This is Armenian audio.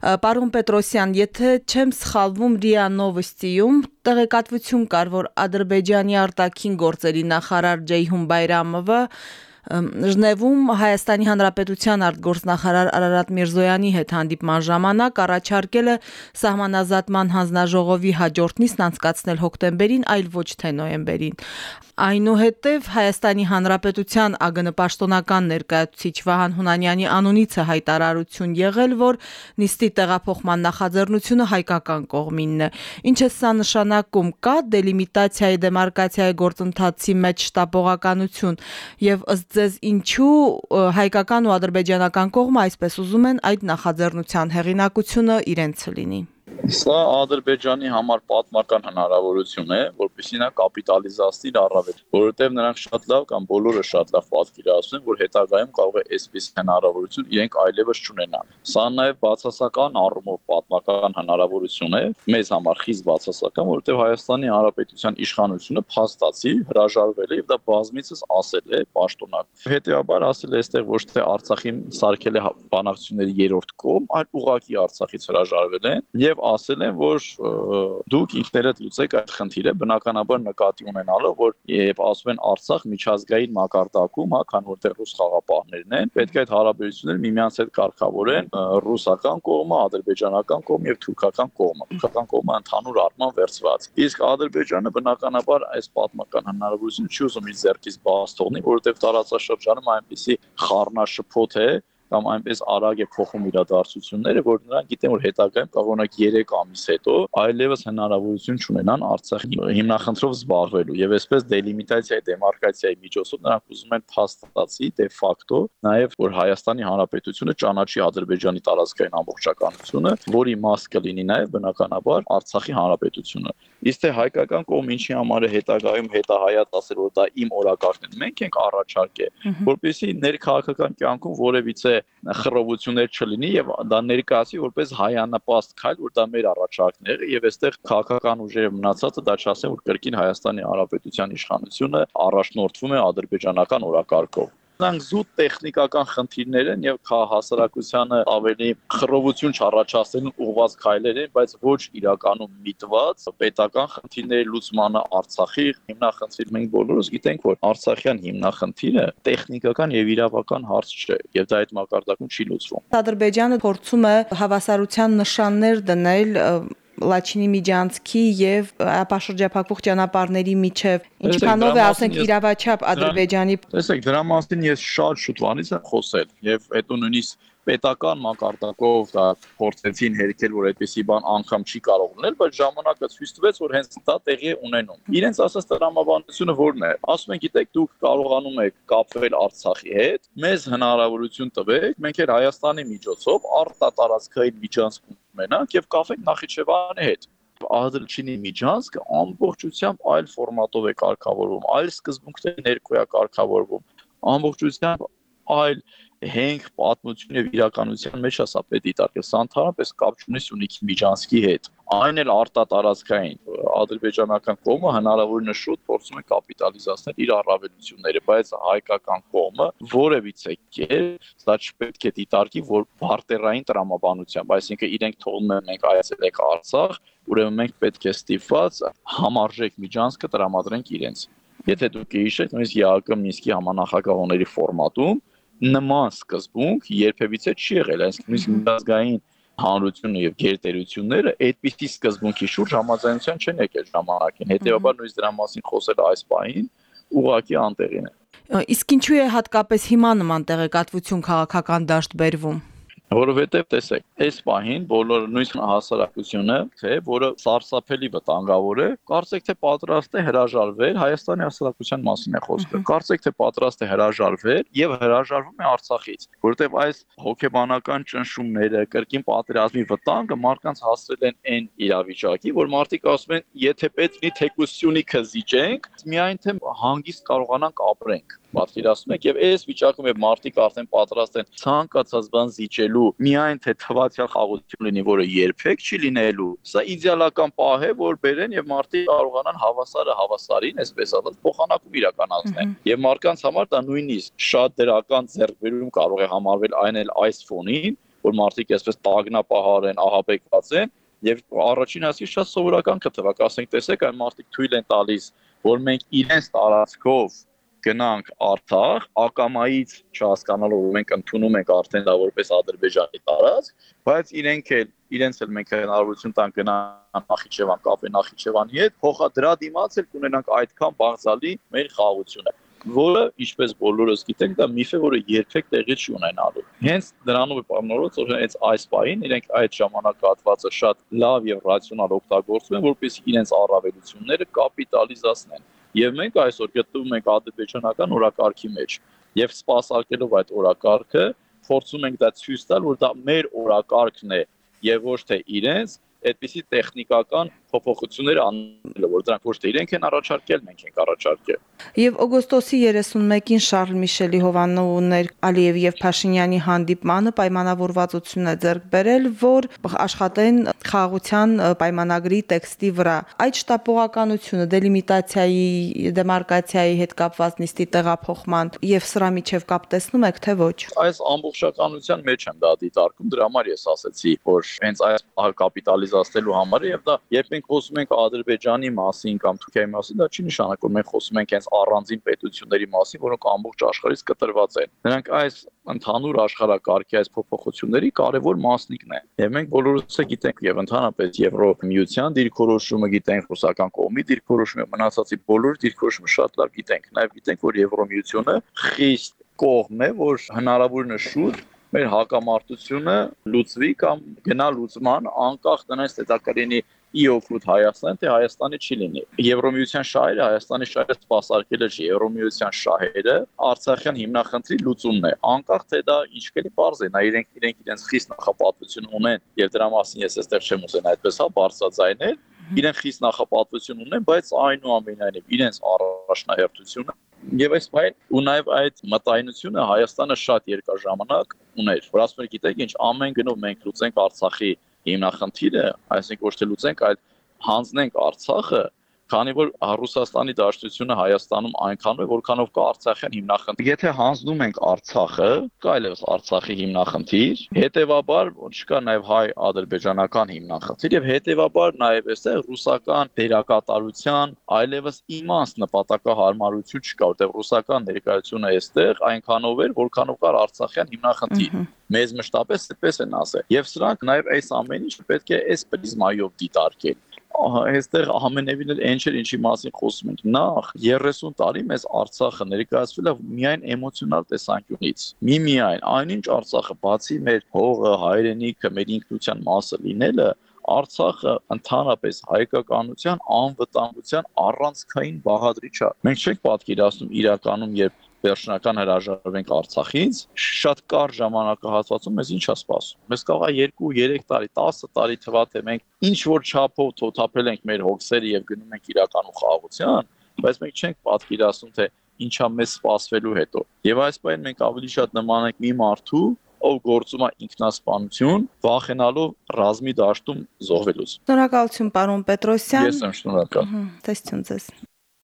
Պարոն Պետրոսյան, եթե չեմ սխալվում ՌԻԱ Նովոստիում տեղեկատվություն կար, որ Ադրբեջանի արտաքին գործերի նախարար Ջեյհուն Բայրամովը Ժնևում Հայաստանի Հանրապետության արտգործնախարար Արարատ Միրզոյանի հետ հանդիպման ժամանակ առաջարկել է սահմանազատման հանձնաժողովի հաջորդ նիստն անցկացնել հոկտեմբերին, այլ ոչ թե նոյեմբերին։ Այնուհետև Հայաստանի Հանրապետության ԱԳՆ պաշտոնական ներկայացուցիչ Վահան Հունանյանի անունից է հայտարարություն եղել, որ նիստի տեղափոխման նախաձեռնությունը հայկական կողմինն է։ Ինչ է սա նշանակում, կա դելիմիտացիայի դեմարկացիայի գործընթացի մեջ շտապողականություն եւ ըստ ձեզ ինչու հայկական ու ադրբեջանական կողմը այսպես ուզում են այդ նախաձեռնության հեղինակությունը իրենցը լինի։ Սա Ադրբեջանի համար պատմական հնարավորություն է, որպեսզի նա կապիտալիզացնի առավել, որովհետև նրանք շատ լավ կամ բոլորը շատ լավ պատկերացնում են, որ հետագայում կարող է այսպես հնարավորություն իրենք այլևս չունենան։ Սա նաև բացասական առումով պատմական հնարավորություն է, մեզ համար խիստ բացասական, որովհետև Հայաստանի Հանրապետության իշխանությունը փաստացի հրաժարվել է եւ դա բազմիցս ասել է պաշտոնակ։ Հետեւաբար ասել է այստեղ ոչ թե Արցախին սարքել է բանակցությունների երրորդ կողմ, այլ ուղակի Արցախից հրաժարվել են եւ ասել են, որ դուք ինքներդ լուծեք այդ խնդիրը, բնականաբար նկատի ունենալով, որ եւ ասում են Արցախ միջազգային մակարդակում, հա, քան որտեղ ռուս խաղապահներն են, պետք է այդ հարաբերությունները միմյանց հետ կարգավորեն ռուսական կողմը, ադրբեջանական կողմը եւ թուրքական կողմը։ Թուրքական կողմը ընդհանուր առմամբ վերծված։ Իսկ Ադրբեջանը բնականաբար այս պատմական հնարավորությունը չի ուզում իր ձեռքից բաց թողնի, որովհետեւ տարածաշրջանում այնպիսի խառնաշփոթ է, կամ այնպես արագ է փոխում իրադարձությունները, որ նրանք գիտեն, որ հետագայում կարող օրինակ 3 ամիս հետո այլևս հնարավորություն չունենան Արցախի հիմնախնդրով զբաղվելու եւ այսպես դելիմիտացիայի դեմարկացիայի միջոցով նրանք ուզում են փաստացի դե ֆակտո նաեւ որ Հայաստանի Հանրապետությունը ճանաչի Ադրբեջանի տարածքային ամբողջականությունը, որի մաս կլինի նաեւ բնականաբար Արցախի Հանրապետությունը։ Իսկ թե հայկական կողմ ինչի համար է հետագայում հետահայաց ասել, որ դա իմ օրակարգն է։ Մենք ենք առաջարկել, որպեսզի ներքաղաքական կյանքում որևիցե խռովություններ չլինի եւ դա ներկայացի որպես հայանապաստ քայլ, որ դա մեր առաջարկն է եւ այստեղ քաղաքական ուժերը մնացածը դա չասեն, որ կրկին Հայաստանի Հանրապետության իշխանությունը առաջնորդվում է ադրբեջանական օրակարգով Նրանք զուտ տեխնիկական խնդիրներ են եւ հասարակությանը ավելի խռովություն չառաջացնեն ուղված քայլեր են, բայց ոչ իրականում միտված պետական խնդիրների լուծմանը Արցախի հիմնախնդիր մենք բոլորս գիտենք, որ Արցախյան հիմնախնդիրը տեխնիկական եւ իրավական հարց չէ եւ դա այդ մակարդակում չի լուծվում։ Ադրբեջանը փորձում է հավասարության նշաններ դնել Լաչինի Միջանցքի եւ ապաշրջափակվող ճանապարհների միջև ինչքանով է ասենք իրավաչափ Ադրբեջանի Տեսեք դրա մասին ես շատ շուտվանից եմ խոսել եւ հետո նույնիսկ պետական մակարդակով դա փորձեցին հերքել, որ այդպեսի բան անգամ չի կարող ունել, բայց ժամանակը ցույց տվեց, որ հենց դա տեղի է ունենում։ Իրենց ասած տրամաբանությունը ո՞րն է։ Ասում են, գիտեք, դուք կարողանում եք կապվել Արցախի հետ, մեզ հնարավորություն տվեք, մենք էլ Հայաստանի միջոցով արտատարածքային միջանցք ունենանք եւ կապենք Նախիջևանի հետ Ադրբեջանի միջանցքը ամբողջությամբ այլ ֆորմատով է կարգավորվում, այլ սկզբունքների ներքո է կարգավորվում, ամբողջությամբ այլ հենք պատմություն եւ իրականության մեջ ասա պետք է դիտարկել։ Սա ընդհանրապես կապ չունի Սյունիքի Միջանսկի հետ։ Այն էլ արտատարածքային ադրբեջանական կողմը հնարավորինս շուտ փորձում է կապիտալիզացնել իր առավելությունները, բայց հայկական կողմը որևիցե կերպ սա չպետք է դիտարկի, որ բարտերային տրամաբանությամբ, այսինքն իրենք թողնում են մենք այցելեք Արցախ, ուրեմն մենք պետք է ստիպված համարժեք միջանցքը տրամադրենք իրենց։ Եթե դուք հիշեք, նույնիսկ ԵԱԿ Մինսկի համանախագահողների ֆորմատում նման սկզբունք երբևիցե չի եղել, այսինքն նույնիսկ միջազգային հանրությունը եւ գերտերությունները այդպիսի սկզբունքի շուրջ համաձայնության չեն եկել ժամանակին։ Հետեւաբար նույնիսկ դրա մասին խոսելը այս պահին ուղղակի անտեղին է։ Իսկ ինչու է հատկապես հիմա նման տեղեկատվություն քաղաքական դաշտ բերվում որովհետև տեսեք, այս պահին բոլոր նույնիսկ հասարակությունը, թե որը սարսափելի վտանգավոր է, կարծեք թե պատրաստ է հրաժարվել Հայաստանի հասարակության մասին է խոսքը։ Կարծեք թե պատրաստ է հրաժարվել եւ հրաժարվում է Արցախից, որովհետև այս հոգեբանական ճնշումները, կրկին պատերազմի վտանգը մարդկանց հասցրել են այն իրավիճակի, որ մարդիկ ասում են, եթե պետք է թեկուս Սյունիքը զիջենք, միայն թե հանգիստ կարողանանք ապրենք պատկերացնում եք եւ այս վիճակում եւ մարդիկ արդեն պատրաստ են ցանկացած բան զիջելու միայն թե թվացial խաղաղություն լինի որը երբեք չի լինելու սա իդեալական պահ է որ բերեն եւ մարդիկ կարողանան հավասարը հավասարին այսպես ասած փոխանակում իրականացնեն եւ մարդկանց համար դա նույնիսկ շատ դրական ձեռքբերում կարող է համարվել այն էլ այս ֆոնին որ մարդիկ այսպես տագնապահար են, ահաբեկված են, եւ առաջին հասի շատ սովորական կթվակ, ասենք տեսեք, այն մարդիկ թույլ են տալիս, որ մենք իրենց տարածքով գնանք Արցախ, ակամայից չհասկանալով որ մենք ընդունում ենք արդեն դա որպես Ադրբեջանի տարածք, բայց իրենք էլ իրենց էլ մենք հնարավորություն տանք գնան Նախիջևան, կապեն Նախիջևանի հետ, փոխա դրա դիմաց էլ կունենանք այդքան բաղձալի մեր խաղությունը որը ինչպես բոլորս գիտենք դա միֆ է որը երբեք տեղի չի ունենալու հենց դրանով է պարունակված որ հենց այս պահին իրենք այդ ժամանակահատվածը շատ լավ եւ ռացիոնալ օգտագործում են որպեսզի իրենց առավելությունները կապիտալիզացնեն Եվ մենք այսօր գտնվում ենք ադրբեջանական օրակարգի մեջ եւ սпасարկելով այդ օրակարգը փորձում ենք դա ցույց տալ, որ դա մեր օրակարգն է եւ ոչ թե իրենց այդպիսի տեխնիկական փոփոխություններ անելը, որ դրանք ոչ թե իրենք են առաջարկել, մենք ենք առաջարկել։ Եվ օգոստոսի 31-ին Շարլ Միշելի Հովանովներ Ալիև եւ Փաշինյանի հանդիպմանը պայմանավորվածություն է ձեռք բերել, որ աշխատեն խաղաղության պայմանագրի տեքստի վրա։ Այդ շտապողականությունը դելիմիտացիայի, դեմարկացիայի հետ կապված նիստի տեղափոխման եւ սրա միջև կապ տեսնում եք թե ոչ։ Այս ամբողջականության մեջ եմ դա դիտարկում, դրա համար ես ասացի, որ հենց այս կապիտալիզացնելու համար եւ դա երբ մենք խոսում ենք Ադրբեջանի մասին կամ Թուրքիայի մասին, դա չի նշանակում մենք խոսում ենք հենց առանձին պետությունների մասին, որոնք ամբողջ աշխարհից կտրված են։ Նրանք այս ընդհանուր աշխարհակարգի այս փոփոխությունների կարևոր մասնիկն են։ Եվ մենք բոլորս գիտենք եւ ընդհանրապես Եվրոմիության դիրքորոշումը գիտենք, ռուսական կողմի դիրքորոշումը, մնացածի բոլոր դիրքորոշումը շատ լավ գիտենք։ Նաեւ գիտենք, որ Եվրոմիությունը խիստ կողմ է, որ հնարավորինս շուտ մեր հակամարտությունը լուծվի կամ գնա լուծման անկախ տնից ծեծակրինի EOFUT Հայաստան թե Հայաստանը չի լինի։ Եվրոմիության շահերը Հայաստանի շահերը սпасարկել է Եվրոմիության շահերը Արցախյան հիմնախնդրի լուծումն է։ Անկախ թե դա ինչքանի բարձ է, նա իրենք իրենք իրենց խիստ նախապատվություն ունեն եւ դրա մասին ես այստեղ չեմ ուզեն այդպես հա բարձրացնել, իրենք խիստ նախապատվություն ունեն, բայց այնուամենայնիվ իրենց առաջնահերթությունը Եվ այս պայն ու նաև այդ մտայնությունը Հայաստանը շատ երկար ժամանակ ուներ։ Որ ասում եք, գիտեք ինչ, ամեն գնով մենք լուծենք Արցախի հիմնախնդիրը, այսինքն ոչ թե լուծենք, այլ հանձնենք Արցախը քանի որ Ռուսաստանի դաշտությունը Հայաստանում այնքանով է, որքանով կա Արցախյան հիմնախնդիր։ Եթե հանձնում ենք Արցախը, կա այլևս Արցախի հիմնախնդիր, հետեւաբար չկա նաև հայ-ադրբեջանական հիմնախնդիր եւ հետեւաբար նաև այստեղ ռուսական դերակատարության այլևս իմաստ նպատակահարմարություն չկա, որտեղ ռուսական ներկայությունը այստեղ այնքանով էր, որքանով կար Արցախյան հիմնախնդիր մեզ մշտապես այդպես են ասել։ Եվ սրանք նաև այս ամեն ինչ պետք է այս պրիզմայով դիտարկել այստեղ ամենևին էլ այն չէր ինչի մասին խոսում ենք. նախ 30 տարի մեզ Արցախը ներկայացվել է միայն էմոցիոնալ տեսանկյունից. Մի միայն այնինչ Արցախը բացի մեր հողը հայրենիքը մեր ինքնության մասը լինելը Արցախը ընդհանրապես հայկականության անվտանգության առանցքային բաղադրիչ է։ Մենք չենք պատկերացնում իրականում, երբ վերջնական հրաժարվենք Արցախից, շատ կար ժամանակահատվածում մեզ ինչ է սպասում։ Մեզ կարող է 2-3 տարի, 10 տարի թվա թե մենք ինչ որ չափով թոթափել ենք մեր հոգսերը եւ գնում ենք իրականում խաղաղության, բայց մենք չենք պատկերացնում թե ինչա մեզ սպասվելու հետո։ Եվ այս բանը մենք ավելի շատ նման ենք մի մարդու, ով գործում է ինքնասպանություն, վախենալով ռազմի դաշտում զոհվելուց։ Շնորհակալություն, պարոն Պետրոսյան։ Ես եմ շնորհակալ։ Տեսություն ձեզ։